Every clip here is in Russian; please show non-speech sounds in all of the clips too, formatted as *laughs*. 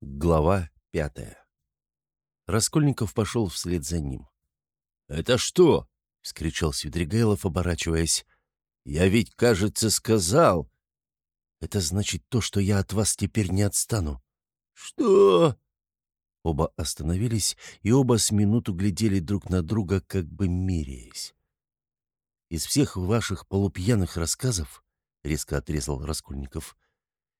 Глава пятая. Раскольников пошел вслед за ним. «Это что?» — вскричал Свидригайлов, оборачиваясь. «Я ведь, кажется, сказал...» «Это значит то, что я от вас теперь не отстану». «Что?» Оба остановились, и оба с минуту глядели друг на друга, как бы меряясь. «Из всех ваших полупьяных рассказов, — резко отрезал Раскольников, —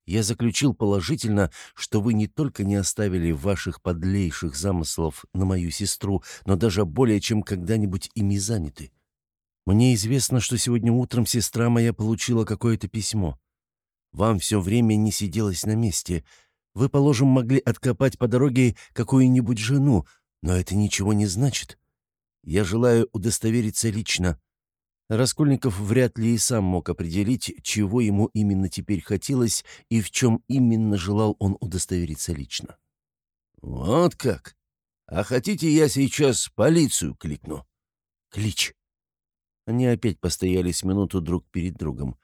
я заключил положительно, что вы не только не оставили ваших подлейших замыслов на мою сестру, но даже более чем когда-нибудь ими заняты. Мне известно, что сегодня утром сестра моя получила какое-то письмо. Вам все время не сиделось на месте. Вы, положим, могли откопать по дороге какую-нибудь жену, но это ничего не значит. Я желаю удостовериться лично. Раскольников вряд ли и сам мог определить, чего ему именно теперь хотелось и в чем именно желал он удостовериться лично. «Вот как? А хотите, я сейчас полицию кликну?» «Клич!» Они опять постояли минуту друг перед другом.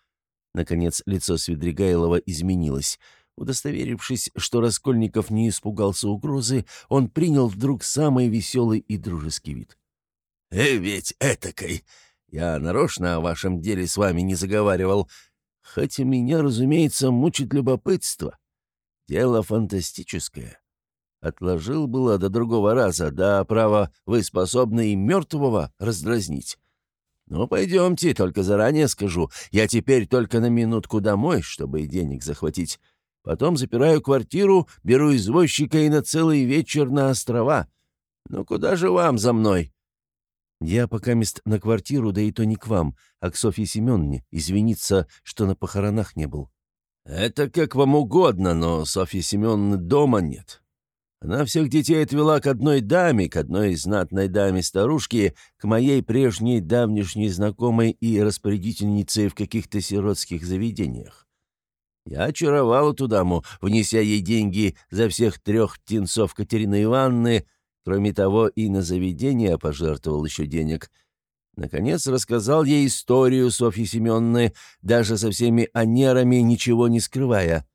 Наконец лицо Свидригайлова изменилось. Удостоверившись, что Раскольников не испугался угрозы, он принял вдруг самый веселый и дружеский вид. «Э, ведь этакой! Я нарочно о вашем деле с вами не заговаривал, хотя меня, разумеется, мучит любопытство. Дело фантастическое. Отложил было до другого раза, да, право, вы способны и мертвого раздразнить. Ну, пойдемте, только заранее скажу. Я теперь только на минутку домой, чтобы денег захватить. Потом запираю квартиру, беру извозчика и на целый вечер на острова. Ну, куда же вам за мной? Я пока мест на квартиру, да и то не к вам, а к Софье Семеновне, извиниться, что на похоронах не был». «Это как вам угодно, но Софьи Семеновны дома нет. Она всех детей отвела к одной даме, к одной знатной даме-старушке, к моей прежней давнишней знакомой и распорядительнице в каких-то сиротских заведениях. Я очаровал эту даму, внеся ей деньги за всех трех птенцов Катерины Ивановны, Кроме того, и на заведение пожертвовал еще денег. Наконец рассказал ей историю Софьи Семеновны, даже со всеми анерами ничего не скрывая.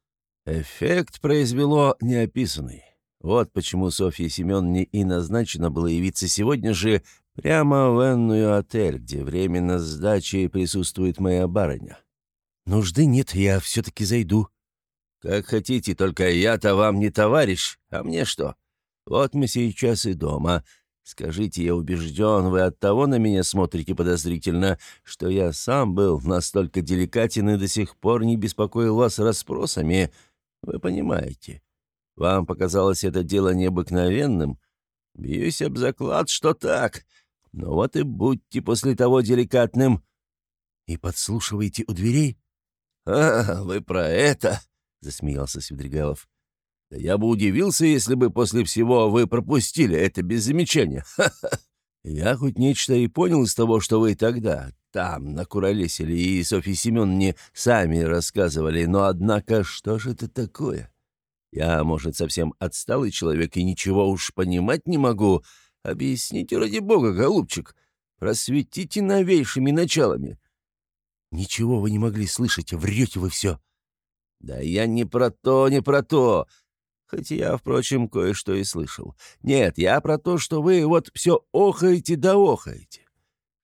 Эффект произвело неописанный. Вот почему Софье Семеновне и назначено было явиться сегодня же прямо в энную отель, где временно с дачей присутствует моя барыня. «Нужды нет, я все-таки зайду». «Как хотите, только я-то вам не товарищ, а мне что?» Вот мы сейчас и дома. Скажите, я убежден, вы от того на меня смотрите подозрительно, что я сам был настолько деликатен и до сих пор не беспокоил вас расспросами. Вы понимаете. Вам показалось это дело необыкновенным? Бьюсь об заклад, что так. Но вот и будьте после того деликатным. И подслушиваете у дверей? — А, вы про это? — засмеялся Свидригайлов. Да я бы удивился, если бы после всего вы пропустили это без замечания. *laughs* Ха-ха. Я хоть нечто и понял из того, что вы тогда там накуролесили и Софье Семеновне сами рассказывали, но однако что же это такое? Я, может, совсем отсталый человек и ничего уж понимать не могу. Объясните, ради бога, голубчик, просветите новейшими началами. Ничего вы не могли слышать, врете вы все. Да я не про то, не про то. Хоть я, впрочем, кое-что и слышал. Нет, я про то, что вы вот все охаете да охаете.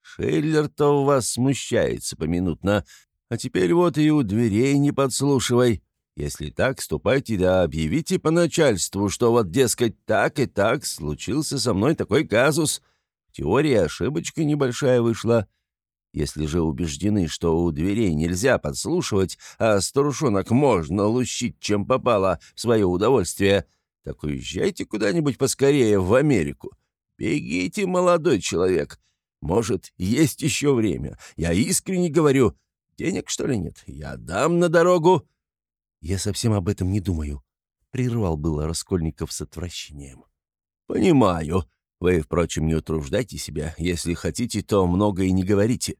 Шиллер-то у вас смущается поминутно, а теперь вот и у дверей не подслушивай. Если так, ступайте да объявите по начальству, что вот, дескать, так и так случился со мной такой казус. Теория ошибочка небольшая вышла. Если же убеждены, что у дверей нельзя подслушивать, а старушонок можно лущить, чем попало, в свое удовольствие, так уезжайте куда-нибудь поскорее в Америку. Бегите, молодой человек. Может, есть еще время. Я искренне говорю. Денег, что ли, нет? Я дам на дорогу. Я совсем об этом не думаю. Прервал было Раскольников с отвращением. Понимаю. Вы, впрочем, не утруждайте себя. Если хотите, то много и не говорите.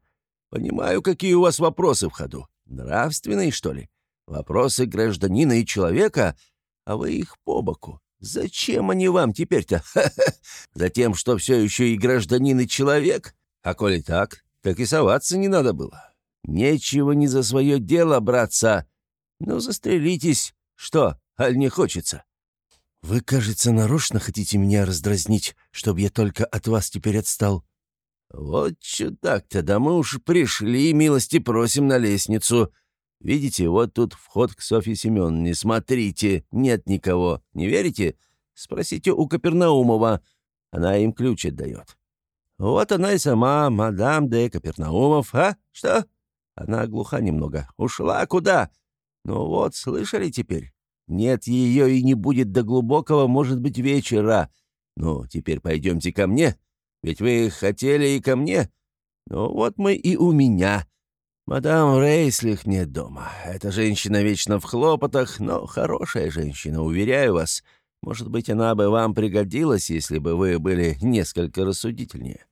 Понимаю, какие у вас вопросы в ходу. Нравственные, что ли? Вопросы гражданина и человека, а вы их по боку. Зачем они вам теперь-то? *laughs* Затем, что все еще и гражданин и человек? А коли так, так и соваться не надо было. Нечего не за свое дело браться. Ну, застрелитесь. Что, аль не хочется? «Вы, кажется, нарочно хотите меня раздразнить, чтобы я только от вас теперь отстал». «Вот чудак-то, да мы уж пришли, милости просим на лестницу. Видите, вот тут вход к Софье Семеновне. Смотрите, нет никого. Не верите? Спросите у Капернаумова. Она им ключ отдает. Вот она и сама, мадам де Капернаумов, а? Что? Она глуха немного. Ушла куда? Ну вот, слышали теперь? Нет ее и не будет до глубокого, может быть, вечера. Ну, теперь пойдемте ко мне. Ведь вы хотели и ко мне. Ну вот мы и у меня. Мадам Рейслих нет дома. Эта женщина вечно в хлопотах, но хорошая женщина, уверяю вас. Может быть, она бы вам пригодилась, если бы вы были несколько рассудительнее.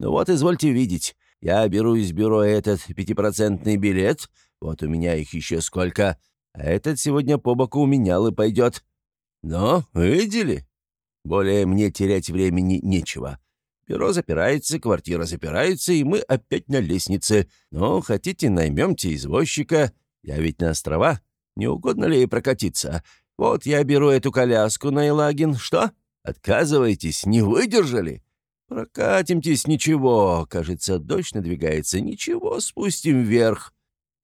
Ну вот, извольте видеть. Я беру из бюро этот пятипроцентный билет. Вот у меня их еще сколько. А этот сегодня по боку у меня и пойдет. Но, видели? Более мне терять времени нечего. Бюро запирается, квартира запирается, и мы опять на лестнице. Но хотите, наймемте извозчика. Я ведь на острова. Не угодно ли прокатиться? Вот я беру эту коляску на Елагин. Что? Отказываетесь? Не выдержали? Прокатимтесь, ничего. Кажется, дождь надвигается. Ничего, спустим вверх.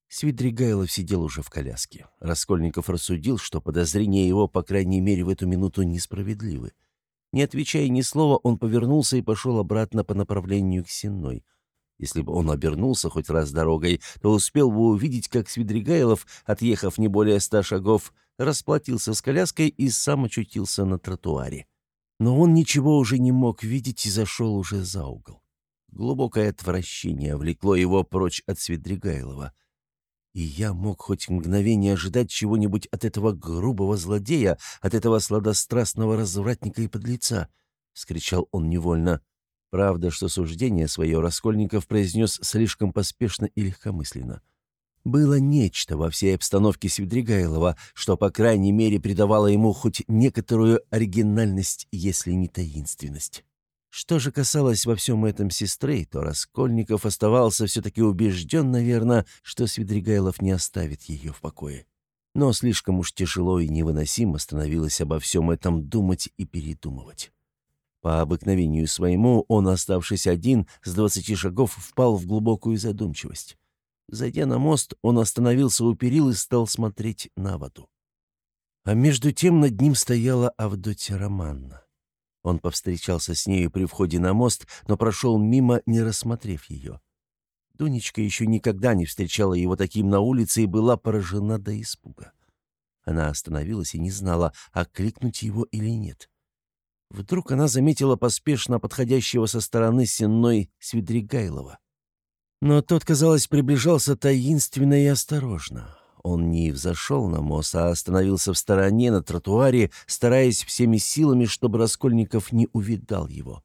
Свидригайлов сидел уже в коляске. Раскольников рассудил, что подозрения его, по крайней мере, в эту минуту несправедливы. Не отвечая ни слова, он повернулся и пошел обратно по направлению к Сенной. Если бы он обернулся хоть раз дорогой, то успел бы увидеть, как Свидригайлов, отъехав не более ста шагов, расплатился с коляской и сам очутился на тротуаре. Но он ничего уже не мог видеть и зашел уже за угол. Глубокое отвращение влекло его прочь от Свидригайлова — и я мог хоть мгновение ожидать чего-нибудь от этого грубого злодея, от этого сладострастного развратника и подлеца, — вскричал он невольно. Правда, что суждение свое Раскольников произнес слишком поспешно и легкомысленно. Было нечто во всей обстановке Свидригайлова, что, по крайней мере, придавало ему хоть некоторую оригинальность, если не таинственность. Что же касалось во всем этом сестры, то Раскольников оставался все-таки убежден, наверное, что Свидригайлов не оставит ее в покое. Но слишком уж тяжело и невыносимо становилось обо всем этом думать и передумывать. По обыкновению своему он, оставшись один, с двадцати шагов впал в глубокую задумчивость. Зайдя на мост, он остановился у перил и стал смотреть на воду. А между тем над ним стояла Авдотья Романна. Он повстречался с нею при входе на мост, но прошел мимо, не рассмотрев ее. Дунечка еще никогда не встречала его таким на улице и была поражена до испуга. Она остановилась и не знала, окликнуть его или нет. Вдруг она заметила поспешно подходящего со стороны сенной Свидригайлова. Но тот, казалось, приближался таинственно и осторожно. Он не взошел на мост, а остановился в стороне на тротуаре, стараясь всеми силами, чтобы Раскольников не увидал его.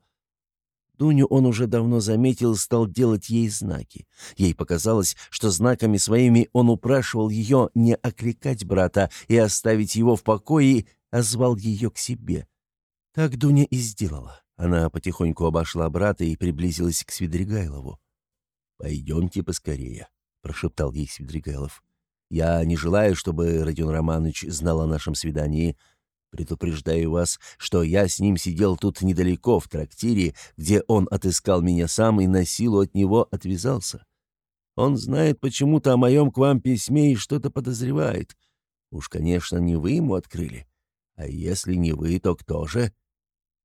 Дуню он уже давно заметил и стал делать ей знаки. Ей показалось, что знаками своими он упрашивал ее не окликать брата и оставить его в покое, а звал ее к себе. Так Дуня и сделала. Она потихоньку обошла брата и приблизилась к Свидригайлову. «Пойдемте поскорее», — прошептал ей Свидригайлов. Я не желаю, чтобы Родион Романович знал о нашем свидании. Предупреждаю вас, что я с ним сидел тут недалеко, в трактире, где он отыскал меня сам и на силу от него отвязался. Он знает почему-то о моем к вам письме и что-то подозревает. Уж, конечно, не вы ему открыли. А если не вы, то кто же?»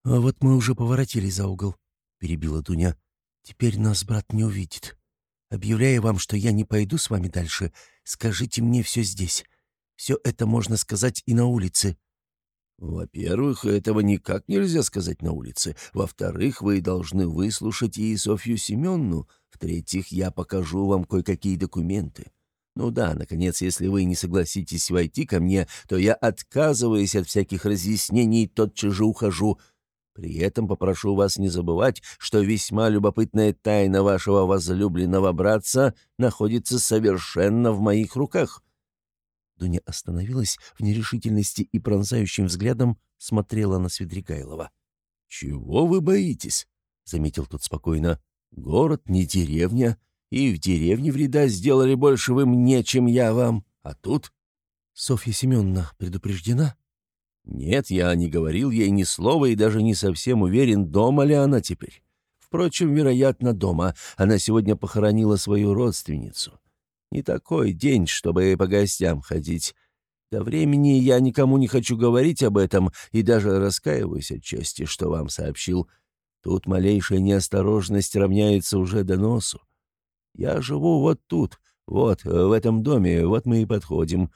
«А вот мы уже поворотили за угол», — перебила Дуня. «Теперь нас брат не увидит. Объявляя вам, что я не пойду с вами дальше, скажите мне все здесь. Все это можно сказать и на улице». «Во-первых, этого никак нельзя сказать на улице. Во-вторых, вы должны выслушать и Софью Семенну. В-третьих, я покажу вам кое-какие документы. Ну да, наконец, если вы не согласитесь войти ко мне, то я отказываюсь от всяких разъяснений тотчас же ухожу. При этом попрошу вас не забывать, что весьма любопытная тайна вашего возлюбленного братца находится совершенно в моих руках». Дуня остановилась в нерешительности и пронзающим взглядом смотрела на Свидригайлова. «Чего вы боитесь?» — заметил тот спокойно. «Город не деревня, и в деревне вреда сделали больше вы мне, чем я вам. А тут...» «Софья Семеновна предупреждена?» «Нет, я не говорил ей ни слова и даже не совсем уверен, дома ли она теперь. Впрочем, вероятно, дома. Она сегодня похоронила свою родственницу. Не такой день, чтобы по гостям ходить. До времени я никому не хочу говорить об этом и даже раскаиваюсь отчасти, что вам сообщил. Тут малейшая неосторожность равняется уже до носу. Я живу вот тут, вот, в этом доме, вот мы и подходим.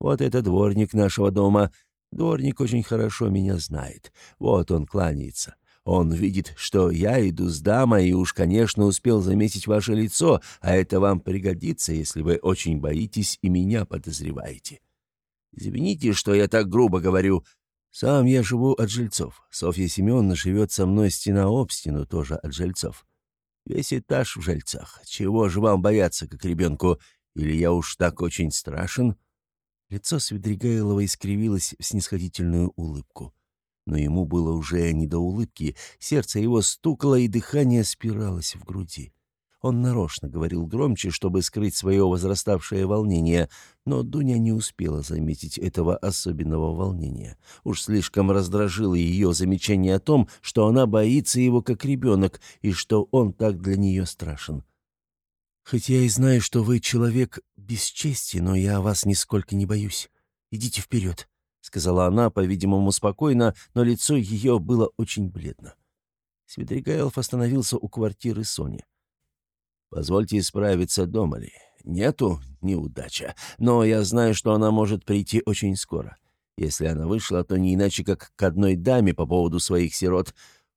Вот это дворник нашего дома. Дворник очень хорошо меня знает. Вот он кланяется. Он видит, что я иду с дамой и уж, конечно, успел заметить ваше лицо, а это вам пригодится, если вы очень боитесь и меня подозреваете. Извините, что я так грубо говорю. Сам я живу от жильцов. Софья Семеновна живет со мной стена об стену, тоже от жильцов. Весь этаж в жильцах. Чего же вам бояться, как ребенку? Или я уж так очень страшен?» Лицо Свидригайлова искривилось в снисходительную улыбку но ему было уже не до улыбки, сердце его стукало и дыхание спиралось в груди. Он нарочно говорил громче, чтобы скрыть свое возраставшее волнение, но Дуня не успела заметить этого особенного волнения. Уж слишком раздражило ее замечание о том, что она боится его как ребенок и что он так для нее страшен. «Хоть я и знаю, что вы человек без чести, но я вас нисколько не боюсь. Идите вперед», сказала она, по-видимому, спокойно, но лицо ее было очень бледно. Свидригайлов остановился у квартиры Сони. «Позвольте исправиться, дома ли. Нету — неудача. Но я знаю, что она может прийти очень скоро. Если она вышла, то не иначе, как к одной даме по поводу своих сирот.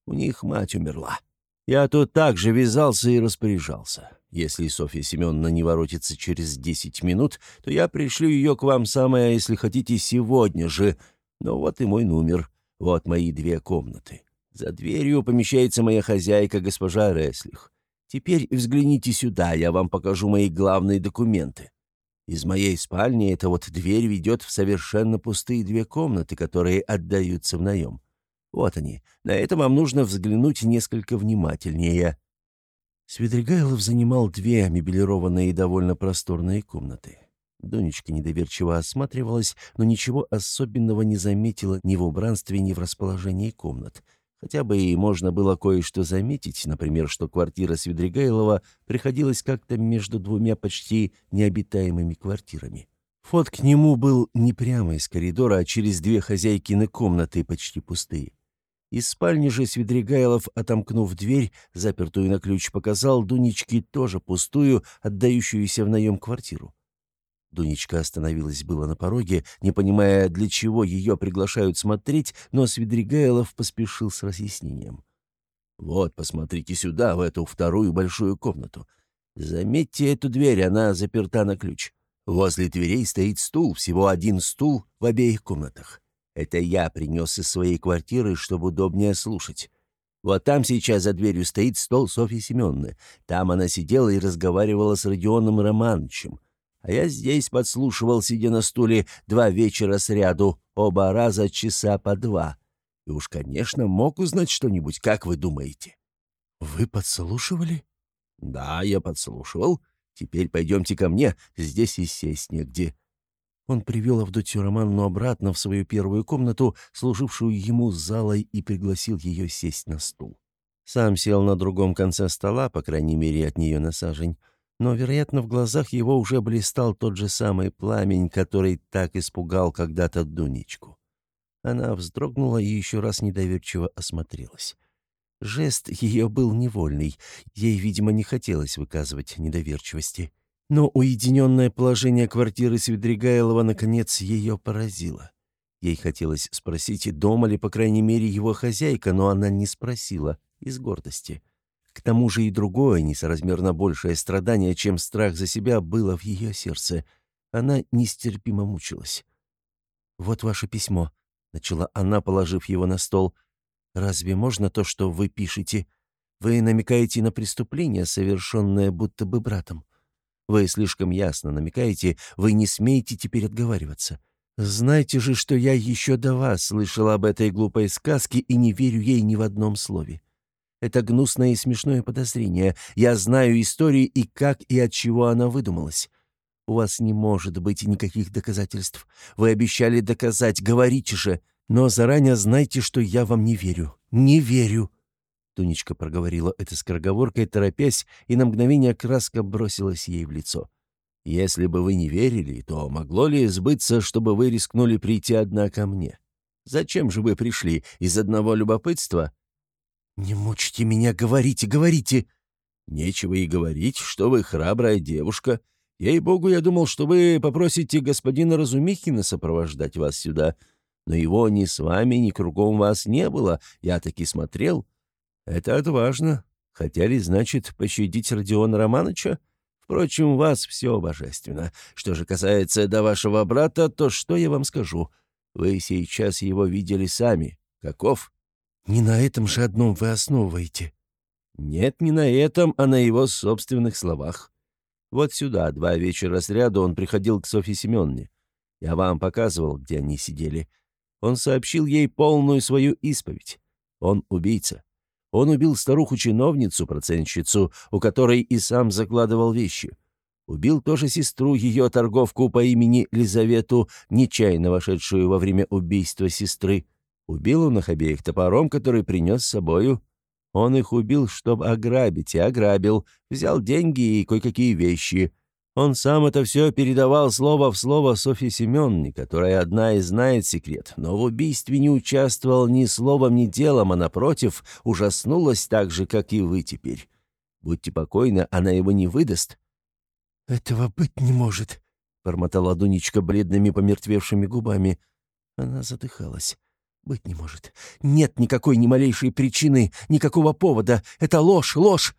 У них мать умерла. Я тут также вязался и распоряжался. Если Софья Семеновна не воротится через десять минут, то я пришлю ее к вам самое, если хотите, сегодня же. Ну вот и мой номер. Вот мои две комнаты. За дверью помещается моя хозяйка, госпожа Реслих. Теперь взгляните сюда, я вам покажу мои главные документы. Из моей спальни эта вот дверь ведет в совершенно пустые две комнаты, которые отдаются в наем. Вот они. На это вам нужно взглянуть несколько внимательнее». Свидригайлов занимал две мебелированные и довольно просторные комнаты. Донечка недоверчиво осматривалась, но ничего особенного не заметила ни в убранстве, ни в расположении комнат. Хотя бы и можно было кое-что заметить, например, что квартира Свидригайлова приходилась как-то между двумя почти необитаемыми квартирами. Вход к нему был не прямо из коридора, а через две хозяйкины комнаты, почти пустые. Из спальни же Свидригайлов, отомкнув дверь, запертую на ключ, показал Дунечке тоже пустую, отдающуюся в наем квартиру. Дунечка остановилась было на пороге, не понимая, для чего ее приглашают смотреть, но Свидригайлов поспешил с разъяснением. «Вот, посмотрите сюда, в эту вторую большую комнату. Заметьте эту дверь, она заперта на ключ. Возле дверей стоит стул, всего один стул в обеих комнатах. Это я принес из своей квартиры, чтобы удобнее слушать. Вот там сейчас за дверью стоит стол Софьи Семеновны. Там она сидела и разговаривала с Родионом Романовичем. А я здесь подслушивал, сидя на стуле, два вечера сряду, оба раза часа по два. И уж, конечно, мог узнать что-нибудь, как вы думаете?» «Вы подслушивали?» «Да, я подслушивал. Теперь пойдемте ко мне, здесь и сесть негде. Он привел Авдотью Романну обратно в свою первую комнату, служившую ему залой, и пригласил ее сесть на стул. Сам сел на другом конце стола, по крайней мере, от нее на сажень, но, вероятно, в глазах его уже блистал тот же самый пламень, который так испугал когда-то Дунечку. Она вздрогнула и еще раз недоверчиво осмотрелась. Жест ее был невольный, ей, видимо, не хотелось выказывать недоверчивости. Но уединенное положение квартиры Свидригайлова наконец ее поразило. Ей хотелось спросить, дома ли, по крайней мере, его хозяйка, но она не спросила, из гордости. К тому же и другое, несоразмерно большее страдание, чем страх за себя, было в ее сердце. Она нестерпимо мучилась. «Вот ваше письмо», — начала она, положив его на стол. «Разве можно то, что вы пишете? Вы намекаете на преступление, совершенное будто бы братом. Вы слишком ясно намекаете, вы не смеете теперь отговариваться. Знайте же, что я еще до вас слышал об этой глупой сказке и не верю ей ни в одном слове. Это гнусное и смешное подозрение. Я знаю истории и как и от чего она выдумалась. У вас не может быть никаких доказательств. Вы обещали доказать. Говорите же, Но заранее знайте, что я вам не верю. Не верю!» Тунечка проговорила это скороговоркой, торопясь, и на мгновение краска бросилась ей в лицо. «Если бы вы не верили, то могло ли сбыться, чтобы вы рискнули прийти одна ко мне? Зачем же вы пришли? Из одного любопытства?» «Не мучьте меня, говорите, говорите!» «Нечего и говорить, что вы храбрая девушка. Ей-богу, я думал, что вы попросите господина Разумихина сопровождать вас сюда. Но его ни с вами, ни кругом вас не было, я таки смотрел. Это отважно. Хотели, значит, пощадить Родиона Романовича? Впрочем, вас все божественно. Что же касается до вашего брата, то что я вам скажу? Вы сейчас его видели сами. Каков? Не на этом же одном вы основываете. Нет, не на этом, а на его собственных словах. Вот сюда два вечера сряду он приходил к Софье Семеновне. Я вам показывал, где они сидели. Он сообщил ей полную свою исповедь. Он убийца. Он убил старуху-чиновницу, процентщицу, у которой и сам закладывал вещи. Убил тоже сестру, ее торговку по имени Лизавету, нечаянно вошедшую во время убийства сестры. Убил он их обеих топором, который принес с собою. Он их убил, чтобы ограбить, и ограбил. Взял деньги и кое-какие вещи. Он сам это все передавал слово в слово Софье Семеновне, которая одна и знает секрет, но в убийстве не участвовал ни словом, ни делом, а, напротив, ужаснулась так же, как и вы теперь. Будьте покойны, она его не выдаст». «Этого быть не может», — бормотала Дунечка бледными помертвевшими губами. Она задыхалась. «Быть не может. Нет никакой ни малейшей причины, никакого повода. Это ложь, ложь.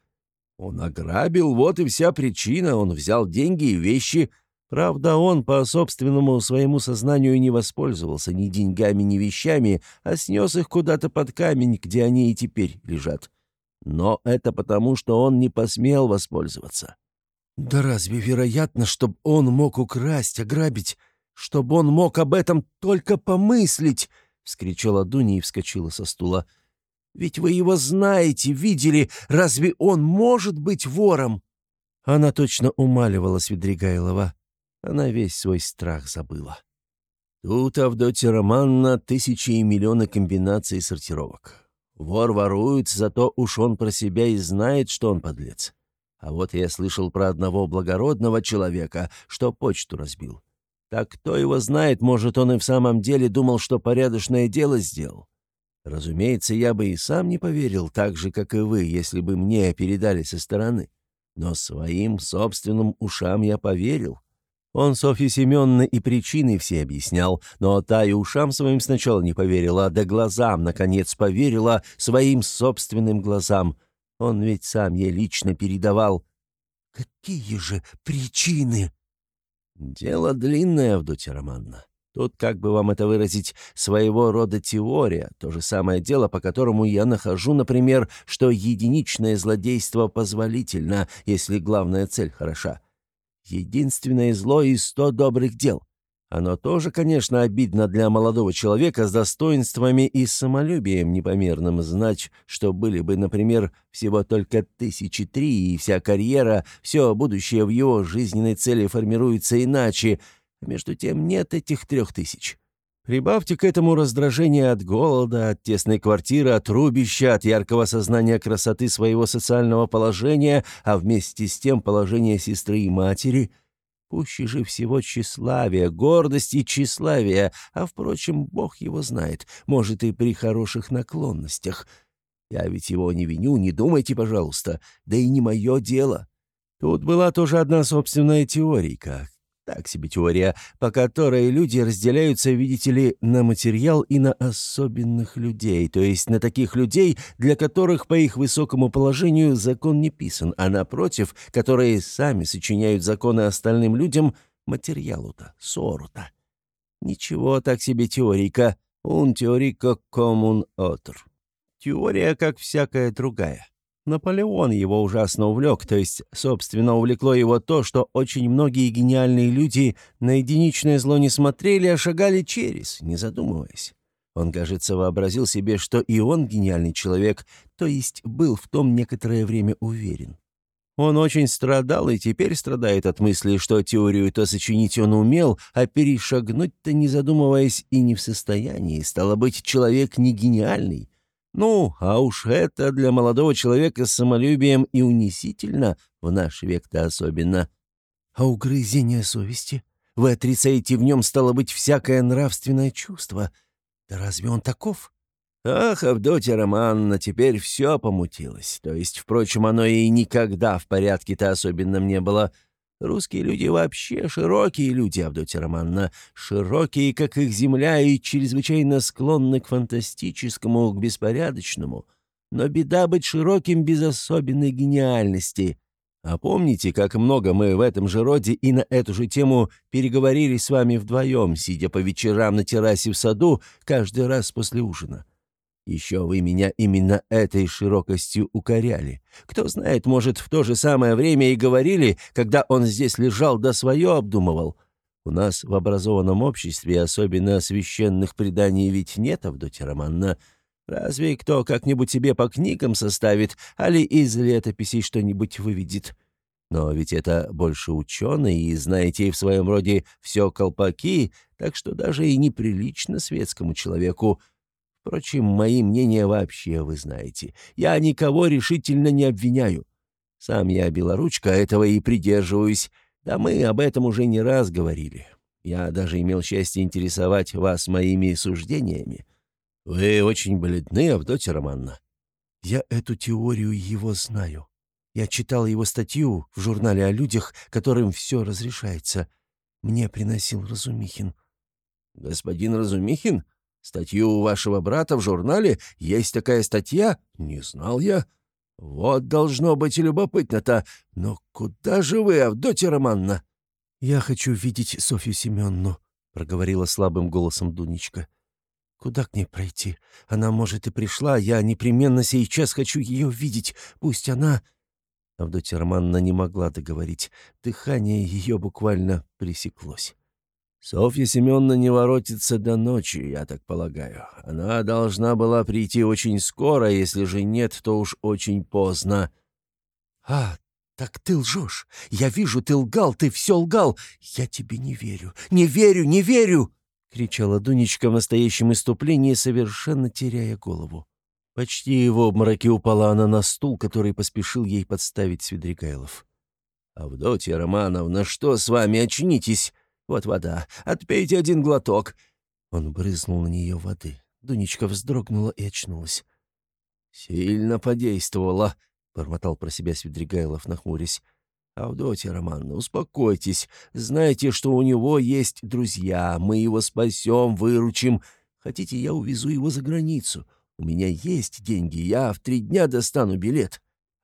Он ограбил, вот и вся причина. Он взял деньги и вещи. Правда, он по собственному своему сознанию не воспользовался ни деньгами, ни вещами, а снес их куда-то под камень, где они и теперь лежат. Но это потому, что он не посмел воспользоваться. «Да разве вероятно, чтобы он мог украсть, ограбить, чтобы он мог об этом только помыслить?» — вскричала Дуня и вскочила со стула. Ведь вы его знаете, видели. Разве он может быть вором?» Она точно умаливала Свидригайлова. Она весь свой страх забыла. Тут Авдотья Романна тысячи и миллионы комбинаций сортировок. Вор ворует, зато уж он про себя и знает, что он подлец. А вот я слышал про одного благородного человека, что почту разбил. Так кто его знает, может, он и в самом деле думал, что порядочное дело сделал. Разумеется, я бы и сам не поверил, так же, как и вы, если бы мне передали со стороны. Но своим собственным ушам я поверил. Он Софье Семеновне и причины все объяснял, но та и ушам своим сначала не поверила, да глазам, наконец, поверила своим собственным глазам. Он ведь сам ей лично передавал. «Какие же причины?» «Дело длинное, Авдотья Романна. Тут, как бы вам это выразить, своего рода теория, то же самое дело, по которому я нахожу, например, что единичное злодейство позволительно, если главная цель хороша. Единственное зло из сто добрых дел. Оно тоже, конечно, обидно для молодого человека с достоинствами и самолюбием непомерным знать, что были бы, например, всего только тысячи три, и вся карьера, все будущее в его жизненной цели формируется иначе — между тем нет этих трех тысяч. Прибавьте к этому раздражение от голода, от тесной квартиры, от рубища, от яркого сознания красоты своего социального положения, а вместе с тем положение сестры и матери. Пуще же всего тщеславие, гордость и тщеславие, а, впрочем, Бог его знает, может, и при хороших наклонностях. Я ведь его не виню, не думайте, пожалуйста, да и не мое дело. Тут была тоже одна собственная теорика, так себе теория, по которой люди разделяются, видите ли, на материал и на особенных людей, то есть на таких людей, для которых по их высокому положению закон не писан, а напротив, которые сами сочиняют законы остальным людям, материалу-то, ссору-то. Ничего так себе теорика, un теорика коммун отр. Теория, как всякая другая. Наполеон его ужасно увлек, то есть, собственно, увлекло его то, что очень многие гениальные люди на единичное зло не смотрели, а шагали через, не задумываясь. Он, кажется, вообразил себе, что и он гениальный человек, то есть был в том некоторое время уверен. Он очень страдал и теперь страдает от мысли, что теорию-то сочинить он умел, а перешагнуть-то не задумываясь и не в состоянии. Стало быть, человек не гениальный. Ну, а уж это для молодого человека с самолюбием и унизительно, в наш век-то особенно. А угрызение совести? Вы отрицаете в нем, стало быть, всякое нравственное чувство. Да разве он таков? Ах, Авдотья Романна, теперь все помутилось. То есть, впрочем, оно и никогда в порядке-то особенном не было. Русские люди вообще широкие люди, Авдотья Романна. Широкие, как их земля, и чрезвычайно склонны к фантастическому, к беспорядочному. Но беда быть широким без особенной гениальности. А помните, как много мы в этом же роде и на эту же тему переговорили с вами вдвоем, сидя по вечерам на террасе в саду, каждый раз после ужина? Еще вы меня именно этой широкостью укоряли. Кто знает, может, в то же самое время и говорили, когда он здесь лежал да свое обдумывал. У нас в образованном обществе особенно священных преданий ведь нет, Авдотья Романна. Разве кто как-нибудь себе по книгам составит, али из летописей что-нибудь выведет? Но ведь это больше ученые, и, знаете, в своем роде все колпаки, так что даже и неприлично светскому человеку Впрочем, мои мнения вообще вы знаете. Я никого решительно не обвиняю. Сам я белоручка, этого и придерживаюсь. Да мы об этом уже не раз говорили. Я даже имел счастье интересовать вас моими суждениями. Вы очень бледны, Авдотья Романна. Я эту теорию его знаю. Я читал его статью в журнале о людях, которым все разрешается. Мне приносил Разумихин. Господин Разумихин? Статью у вашего брата в журнале? Есть такая статья? Не знал я. Вот должно быть любопытно-то. Но куда же вы, Авдотья Романна?» «Я хочу видеть Софью Семенну», — проговорила слабым голосом Дунечка. «Куда к ней пройти? Она, может, и пришла. Я непременно сейчас хочу ее видеть. Пусть она...» Авдотья Романна не могла договорить. Дыхание ее буквально пресеклось. Софья Семеновна не воротится до ночи, я так полагаю. Она должна была прийти очень скоро, если же нет, то уж очень поздно». «А, так ты лжешь. Я вижу, ты лгал, ты все лгал. Я тебе не верю, не верю, не верю!» — кричала Дунечка в настоящем иступлении, совершенно теряя голову. Почти в обмороке упала она на стул, который поспешил ей подставить Свидригайлов. «Авдотья Романовна, что с вами? Очнитесь!» Вот вода. Отпейте один глоток». Он брызнул на нее воды. Дунечка вздрогнула и очнулась. «Сильно подействовало», — бормотал про себя Свидригайлов, нахмурясь. «Авдотья Романовна, успокойтесь. Знаете, что у него есть друзья. Мы его спасем, выручим. Хотите, я увезу его за границу? У меня есть деньги, я в три дня достану билет».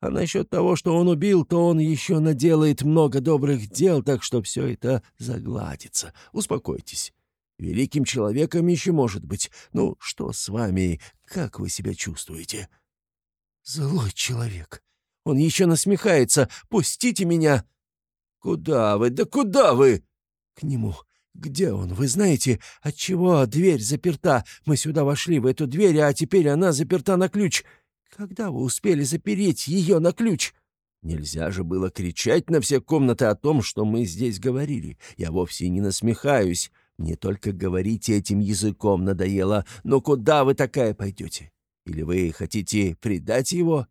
А насчет того, что он убил, то он еще наделает много добрых дел, так что все это загладится. Успокойтесь. Великим человеком еще может быть. Ну, что с вами? Как вы себя чувствуете?» «Злой человек. Он еще насмехается. Пустите меня!» «Куда вы? Да куда вы?» «К нему. Где он? Вы знаете, отчего дверь заперта? Мы сюда вошли в эту дверь, а теперь она заперта на ключ. Когда вы успели запереть ее на ключ?» Нельзя же было кричать на все комнаты о том, что мы здесь говорили. Я вовсе не насмехаюсь. Мне только говорить этим языком надоело. Но куда вы такая пойдете? Или вы хотите предать его?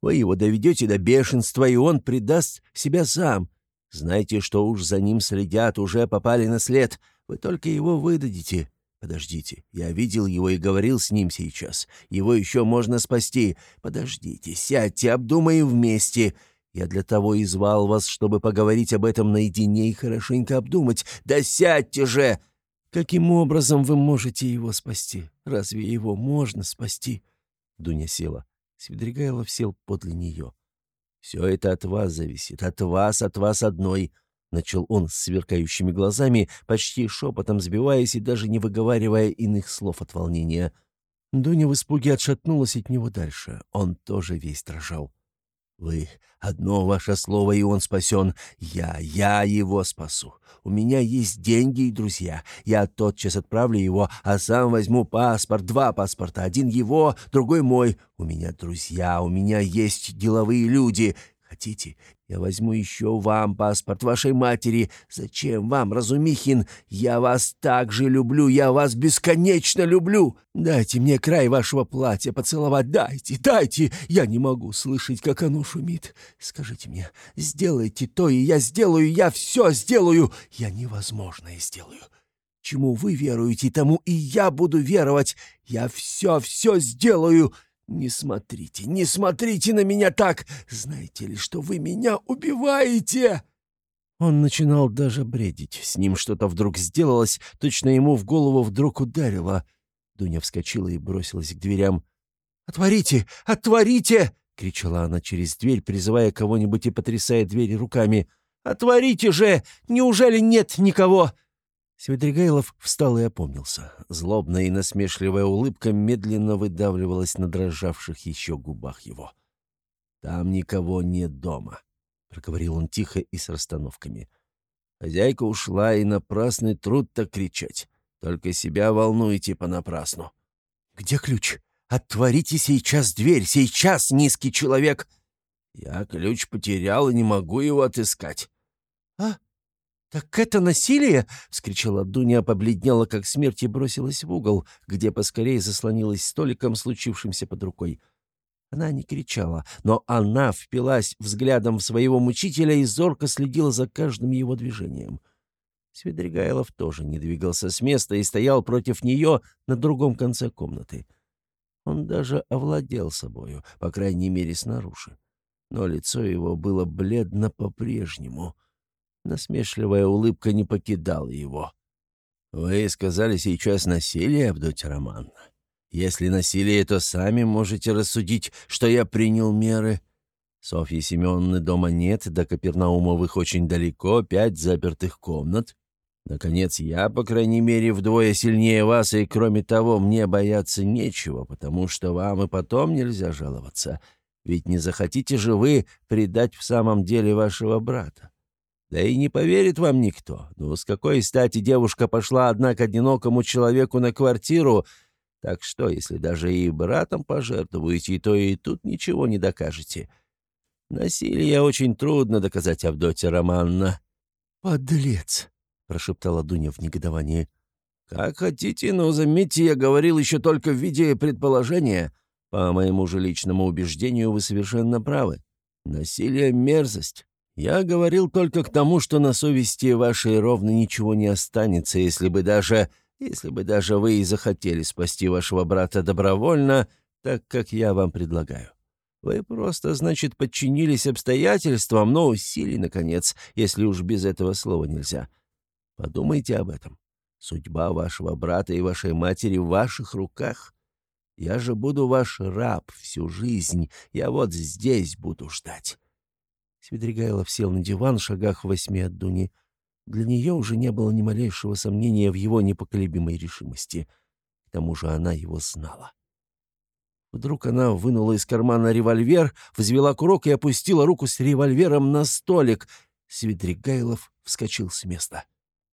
Вы его доведете до бешенства, и он предаст себя сам. Знаете, что уж за ним следят, уже попали на след. Вы только его выдадите. «Подождите, я видел его и говорил с ним сейчас. Его еще можно спасти. Подождите, сядьте, обдумаем вместе. Я для того и звал вас, чтобы поговорить об этом наедине и хорошенько обдумать. Да сядьте же!» «Каким образом вы можете его спасти? Разве его можно спасти?» Дуня села. Свидригайлов сел подле нее. «Все это от вас зависит. От вас, от вас одной. — начал он с сверкающими глазами, почти шепотом сбиваясь и даже не выговаривая иных слов от волнения. Дуня в испуге отшатнулась от него дальше. Он тоже весь дрожал. «Вы, одно ваше слово, и он спасен. Я, я его спасу. У меня есть деньги и друзья. Я тотчас отправлю его, а сам возьму паспорт, два паспорта. Один его, другой мой. У меня друзья, у меня есть деловые люди. Хотите, я возьму еще вам паспорт вашей матери. Зачем вам, Разумихин? Я вас так же люблю, я вас бесконечно люблю. Дайте мне край вашего платья поцеловать, дайте, дайте. Я не могу слышать, как оно шумит. Скажите мне, сделайте то, и я сделаю, я все сделаю. Я невозможное сделаю. Чему вы веруете, тому и я буду веровать. Я все-все сделаю. «Не смотрите, не смотрите на меня так! Знаете ли, что вы меня убиваете?» Он начинал даже бредить. С ним что-то вдруг сделалось, точно ему в голову вдруг ударило. Дуня вскочила и бросилась к дверям. «Отворите! Отворите!» — кричала она через дверь, призывая кого-нибудь и потрясая двери руками. «Отворите же! Неужели нет никого?» Свидригайлов встал и опомнился. Злобная и насмешливая улыбка медленно выдавливалась на дрожавших еще губах его. «Там никого нет дома», — проговорил он тихо и с расстановками. «Хозяйка ушла, и напрасный труд так кричать. Только себя волнуете понапрасну». «Где ключ? Отворите сейчас дверь! Сейчас, низкий человек!» «Я ключ потерял и не могу его отыскать». «А? «Так это насилие?» — вскричала Дуня, побледнела, как смерть, и бросилась в угол, где поскорее заслонилась столиком, случившимся под рукой. Она не кричала, но она впилась взглядом в своего мучителя и зорко следила за каждым его движением. Свидригайлов тоже не двигался с места и стоял против нее на другом конце комнаты. Он даже овладел собою, по крайней мере, снаружи. Но лицо его было бледно по-прежнему — Насмешливая улыбка не покидала его. «Вы сказали сейчас насилие, Авдотья Романовна. Если насилие, то сами можете рассудить, что я принял меры. Софьи Семеновны дома нет, до Капернаумовых очень далеко, пять запертых комнат. Наконец, я, по крайней мере, вдвое сильнее вас, и, кроме того, мне бояться нечего, потому что вам и потом нельзя жаловаться. Ведь не захотите же вы предать в самом деле вашего брата. Да и не поверит вам никто. Ну, с какой стати девушка пошла, одна к одинокому человеку на квартиру? Так что, если даже и братом пожертвуете, то и тут ничего не докажете. Насилие очень трудно доказать, Авдотья Романна. «Подлец!» — прошептала Дуня в негодовании. «Как хотите, но, заметьте, я говорил еще только в виде предположения. По моему же личному убеждению, вы совершенно правы. Насилие — мерзость. Я говорил только к тому, что на совести вашей ровно ничего не останется, если бы даже... если бы даже вы и захотели спасти вашего брата добровольно, так как я вам предлагаю. Вы просто, значит, подчинились обстоятельствам, но усилий, наконец, если уж без этого слова нельзя. Подумайте об этом. Судьба вашего брата и вашей матери в ваших руках. Я же буду ваш раб всю жизнь. Я вот здесь буду ждать. Свидригайлов сел на диван в шагах восьми от Дуни. Для нее уже не было ни малейшего сомнения в его непоколебимой решимости. К тому же она его знала. Вдруг она вынула из кармана револьвер, взвела курок и опустила руку с револьвером на столик. Свидригайлов вскочил с места.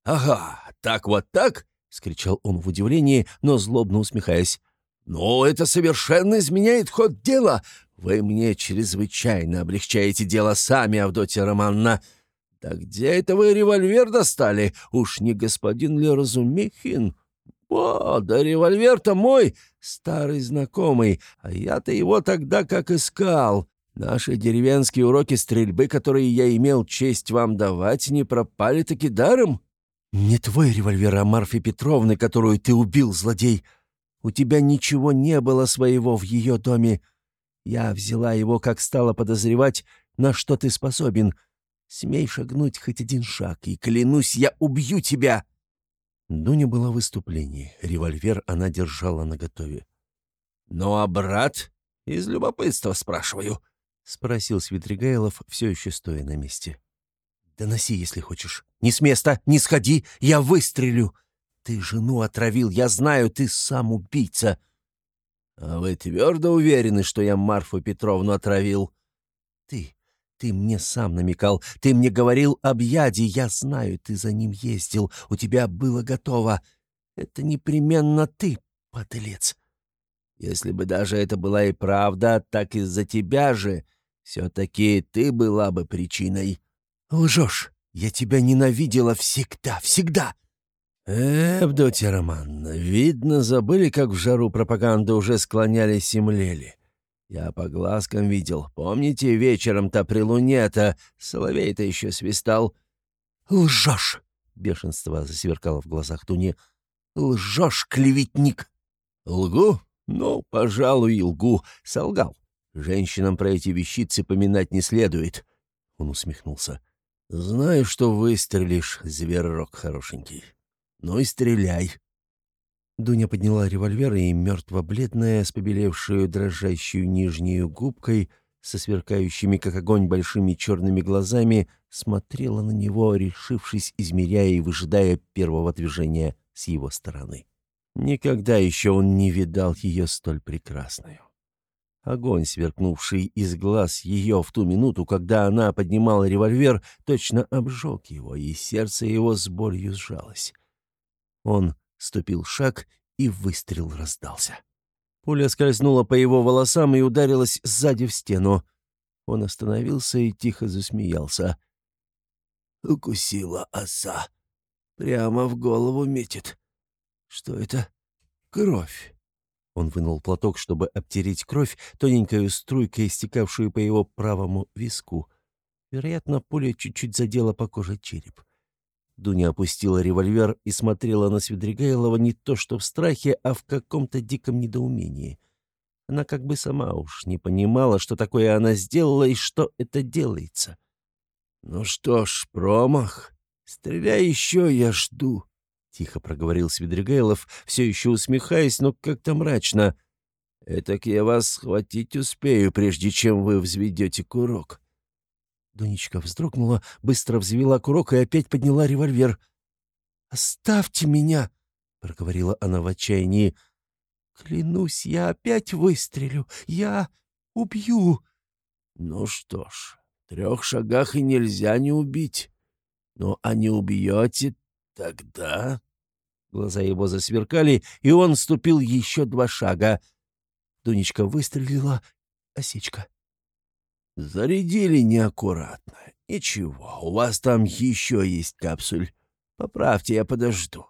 «Ага, так вот так?» — скричал он в удивлении, но злобно усмехаясь. «Ну, это совершенно изменяет ход дела. Вы мне чрезвычайно облегчаете дело сами, Авдотья Романна. Да где это вы револьвер достали? Уж не господин ли Разумихин? О, да револьвер-то мой, старый знакомый, а я-то его тогда как искал. Наши деревенские уроки стрельбы, которые я имел честь вам давать, не пропали-таки даром?» «Не твой револьвер, а Марфи Петровны, которую ты убил, злодей. У тебя ничего не было своего в ее доме. Я взяла его, как стала подозревать, на что ты способен. Смей шагнуть хоть один шаг, и, клянусь, я убью тебя!» Дуня была в выступлении. Револьвер она держала наготове. «Ну а брат? Из любопытства спрашиваю», — спросил Свидригайлов, все еще стоя на месте. «Доноси, если хочешь. Не с места, не сходи, я выстрелю. Ты жену отравил, я знаю, ты сам убийца». «А вы твердо уверены, что я Марфу Петровну отравил?» «Ты, ты мне сам намекал, ты мне говорил об яде, я знаю, ты за ним ездил, у тебя было готово. Это непременно ты, подлец». «Если бы даже это была и правда, так из-за тебя же. Все-таки ты была бы причиной». «Лжешь! Я тебя ненавидела всегда, всегда!» «Э, Авдотья Романовна, видно, забыли, как в жару пропаганды уже склонялись и млели. Я по глазкам видел. Помните, вечером-то при луне-то соловей-то еще свистал?» «Лжешь!» — бешенство засверкало в глазах Туни. «Лжешь, клеветник!» «Лгу? Ну, пожалуй, лгу. Солгал. Женщинам про эти вещицы поминать не следует». Он усмехнулся. «Знаю, что выстрелишь, зверок хорошенький. Ну и стреляй». Дуня подняла револьвер и, мертво-бледная, с побелевшую дрожащую нижнюю губкой, со сверкающими, как огонь, большими черными глазами, смотрела на него, решившись, измеряя и выжидая первого движения с его стороны. Никогда еще он не видал ее столь прекрасную. Огонь, сверкнувший из глаз ее в ту минуту, когда она поднимала револьвер, точно обжег его, и сердце его с болью сжалось. Он ступил шаг, и выстрел раздался. Пуля скользнула по его волосам и ударилась сзади в стену. Он остановился и тихо засмеялся. «Укусила оса. Прямо в голову метит. Что это? Кровь». Он вынул платок, чтобы обтереть кровь, тоненькой струйкой, стекавшую по его правому виску. Вероятно, пуля чуть-чуть задела по коже череп. Дуня опустила револьвер и смотрела на Свидригайлова не то что в страхе, а в каком-то диком недоумении. Она как бы сама уж не понимала, что такое она сделала и что это делается. «Ну что ж, промах. Стреляй еще, я жду», — тихо проговорил Свидригайлов, все еще усмехаясь, но как-то мрачно. «Этак я вас схватить успею, прежде чем вы взведете курок». Дунечка вздрогнула, быстро взвела курок и опять подняла револьвер. «Оставьте меня!» — проговорила она в отчаянии. «Клянусь, я опять выстрелю! Я убью!» «Ну что ж, в трех шагах и нельзя не убить. Ну, а не убьете, тогда...» Глаза его засверкали, и он ступил еще два шага. Дунечка выстрелила. Осечка. Зарядили неаккуратно. Ничего, у вас там еще есть капсуль. Поправьте, я подожду.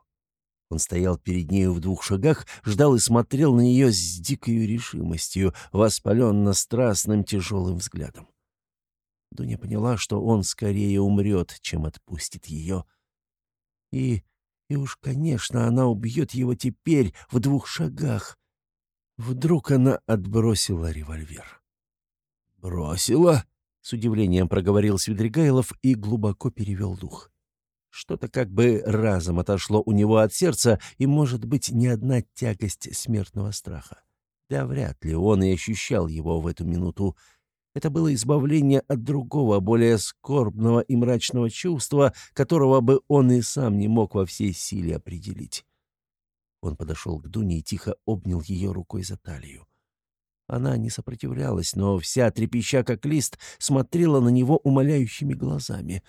Он стоял перед нею в двух шагах, ждал и смотрел на нее с дикой решимостью, воспаленно-страстным тяжелым взглядом. Дуня поняла, что он скорее умрет, чем отпустит ее. И, и уж, конечно, она убьет его теперь, в двух шагах. Вдруг она отбросила револьвер. «Бросила?» — с удивлением проговорил Свидригайлов и глубоко перевел дух. Что-то как бы разом отошло у него от сердца, и, может быть, не одна тягость смертного страха. Да вряд ли он и ощущал его в эту минуту. Это было избавление от другого, более скорбного и мрачного чувства, которого бы он и сам не мог во всей силе определить. Он подошел к Дуне и тихо обнял ее рукой за талию. Она не сопротивлялась, но вся трепеща как лист смотрела на него умоляющими глазами.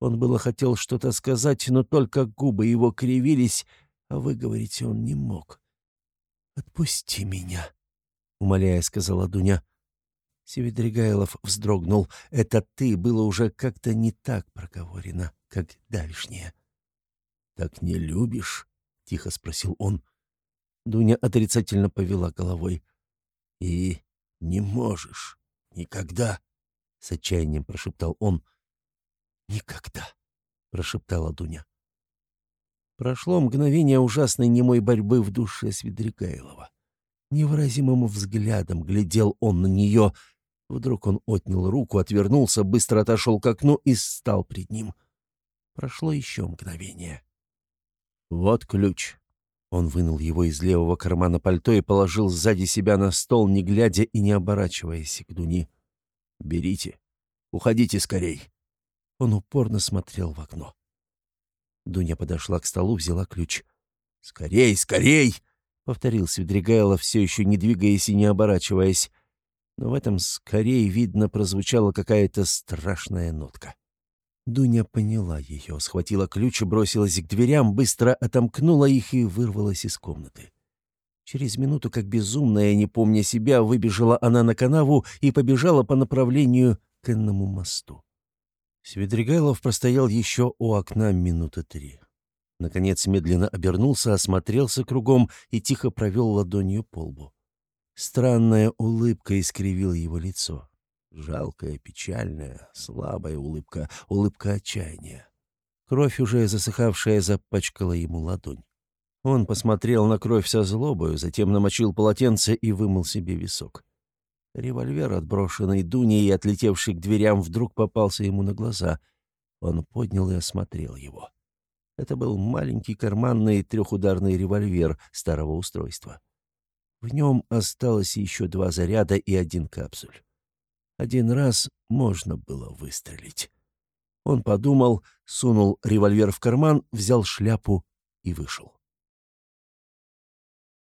Он было хотел что-то сказать, но только губы его кривились, а выговорить он не мог. «Отпусти меня», — умоляя, сказала Дуня. Севедригайлов вздрогнул. «Это ты» было уже как-то не так проговорено, как давишнее. «Так не любишь?» — тихо спросил он. Дуня отрицательно повела головой. И не можешь. Никогда. С отчаянием прошептал он. Никогда. Прошептала Дуня. Прошло мгновение ужасной немой борьбы в душе Свидригайлова. Невыразимым взглядом глядел он на нее. Вдруг он отнял руку, отвернулся, быстро отошел к окну и стал пред ним. Прошло еще мгновение. «Вот ключ», он вынул его из левого кармана пальто и положил сзади себя на стол, не глядя и не оборачиваясь к Дуни. «Берите. Уходите скорей». Он упорно смотрел в окно. Дуня подошла к столу, взяла ключ. «Скорей, скорей!» — повторил Свидригайлов, все еще не двигаясь и не оборачиваясь. Но в этом «скорей» видно прозвучала какая-то страшная нотка. Дуня поняла ее, схватила ключ, бросилась к дверям, быстро отомкнула их и вырвалась из комнаты. Через минуту, как безумная, не помня себя, выбежала она на канаву и побежала по направлению к Энному мосту. Свидригайлов простоял еще у окна минуты три. Наконец медленно обернулся, осмотрелся кругом и тихо провел ладонью по лбу. Странная улыбка искривила его лицо. Жалкая, печальная, слабая улыбка, улыбка отчаяния. Кровь, уже засыхавшая, запачкала ему ладонь. Он посмотрел на кровь со злобою, затем намочил полотенце и вымыл себе висок. Револьвер, отброшенный Дуней и отлетевший к дверям, вдруг попался ему на глаза. Он поднял и осмотрел его. Это был маленький карманный трехударный револьвер старого устройства. В нем осталось еще два заряда и один капсуль. Один раз можно было выстрелить. Он подумал, сунул револьвер в карман, взял шляпу и вышел.